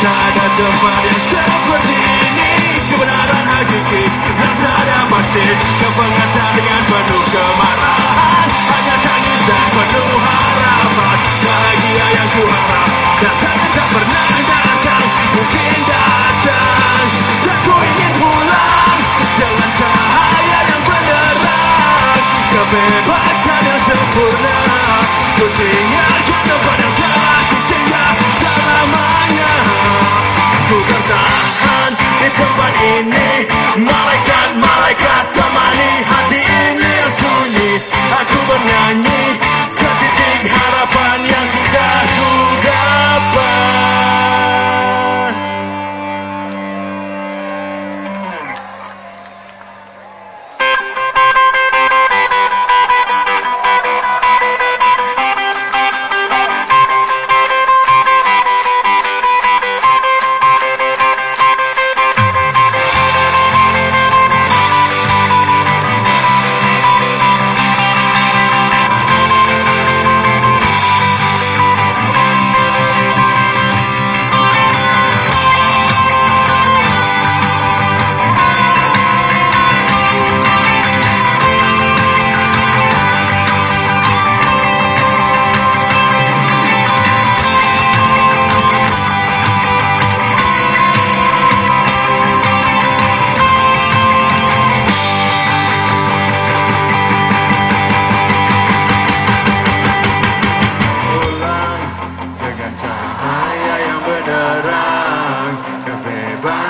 Tak ada tempat yang seperti ini Kebenaran hakiki Harta ada pasti Kepengetan dengan penuh kemarahan Hanya tangis dan penuh harapan Bahagia yang ku harap Datang tak pernah datang Mungkin datang Dan ku ingin pulang Dengan cahaya yang benderang Kebebasan yang telah ku singgah selamanya Ku bertahan di tempat ini Malaikat-malaikat temani hati ini yang sunyi Aku bernyanyi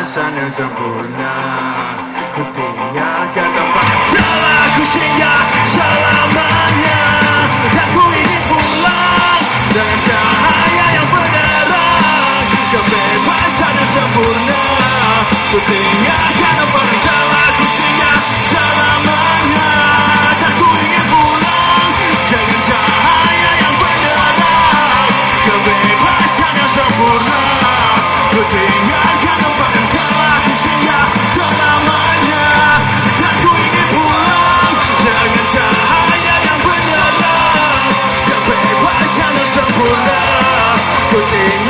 kebebasan yang sempurna. Ku tinggalkan tempat telah ku singgah selamanya Good thing.